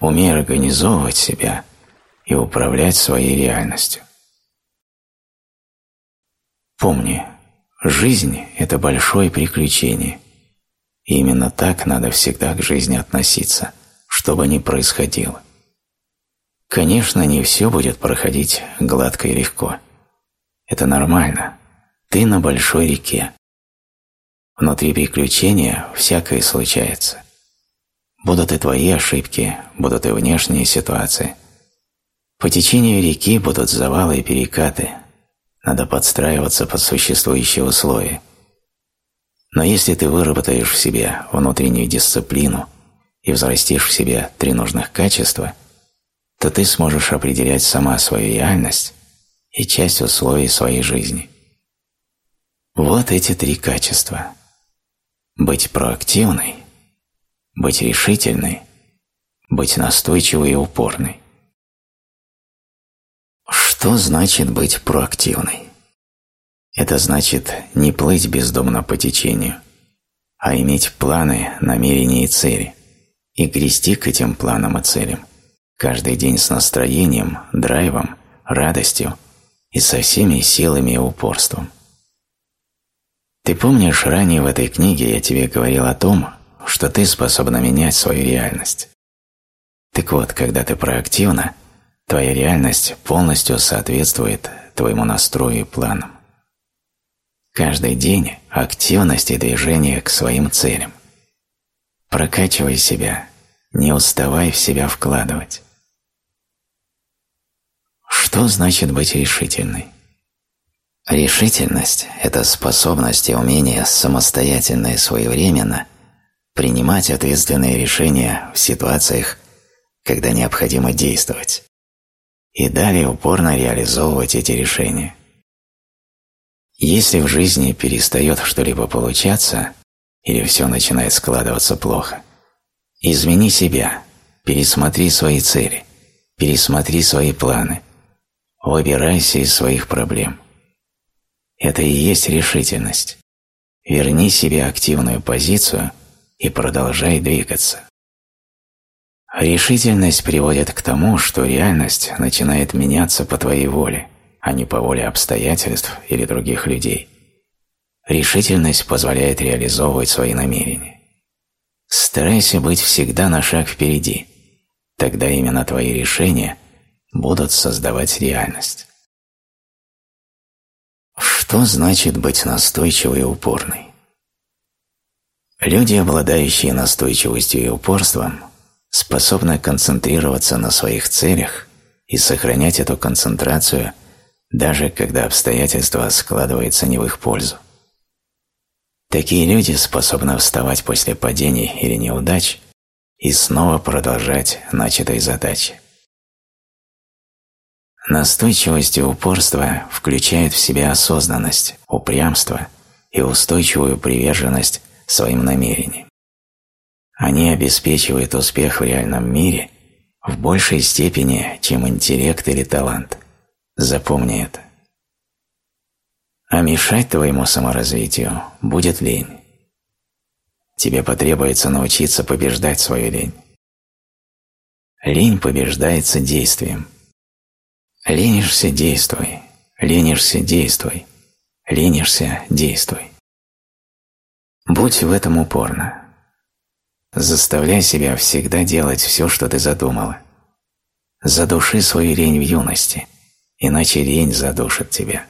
умей организовывать себя и управлять своей реальностью. Помни, жизнь – это большое приключение. И именно так надо всегда к жизни относиться, что бы ни происходило. Конечно, не все будет проходить гладко и легко. Это нормально. Ты на большой реке. Внутри приключения всякое случается. Будут и твои ошибки, будут и внешние ситуации. По течению реки будут завалы и перекаты. Надо подстраиваться под существующие условия. Но если ты выработаешь в себе внутреннюю дисциплину и взрастишь в себе три нужных качества, то ты сможешь определять сама свою реальность и часть условий своей жизни. Вот эти три качества. Быть проактивной – быть решительной, быть настойчивой и упорной. Что значит быть проактивной? Это значит не плыть бездумно по течению, а иметь планы, намерения и цели, и грести к этим планам и целям каждый день с настроением, драйвом, радостью и со всеми силами и упорством. Ты помнишь, ранее в этой книге я тебе говорил о том, что ты способна менять свою реальность. Так вот, когда ты проактивна, твоя реальность полностью соответствует твоему настрою и планам. Каждый день активность и движение к своим целям. Прокачивай себя, не уставай в себя вкладывать. Что значит быть решительной? Решительность – это способность и умение самостоятельно и своевременно принимать ответственные решения в ситуациях, когда необходимо действовать, и далее упорно реализовывать эти решения. Если в жизни перестает что-либо получаться или все начинает складываться плохо, измени себя, пересмотри свои цели, пересмотри свои планы, выбирайся из своих проблем. Это и есть решительность. Верни себе активную позицию – и продолжай двигаться. Решительность приводит к тому, что реальность начинает меняться по твоей воле, а не по воле обстоятельств или других людей. Решительность позволяет реализовывать свои намерения. Старайся быть всегда на шаг впереди, тогда именно твои решения будут создавать реальность. Что значит быть настойчивой и упорной? Люди, обладающие настойчивостью и упорством, способны концентрироваться на своих целях и сохранять эту концентрацию, даже когда обстоятельства складываются не в их пользу. Такие люди способны вставать после падений или неудач и снова продолжать начатые задачи. Настойчивость и упорство включают в себя осознанность, упрямство и устойчивую приверженность своим намерениям. Они обеспечивают успех в реальном мире в большей степени, чем интеллект или талант. Запомни это. А мешать твоему саморазвитию будет лень. Тебе потребуется научиться побеждать свою лень. Лень побеждается действием. Ленишься – действуй. Ленишься – действуй. Ленишься – действуй. Будь в этом упорно. Заставляй себя всегда делать все, что ты задумала. Задуши свою лень в юности, иначе лень задушит тебя.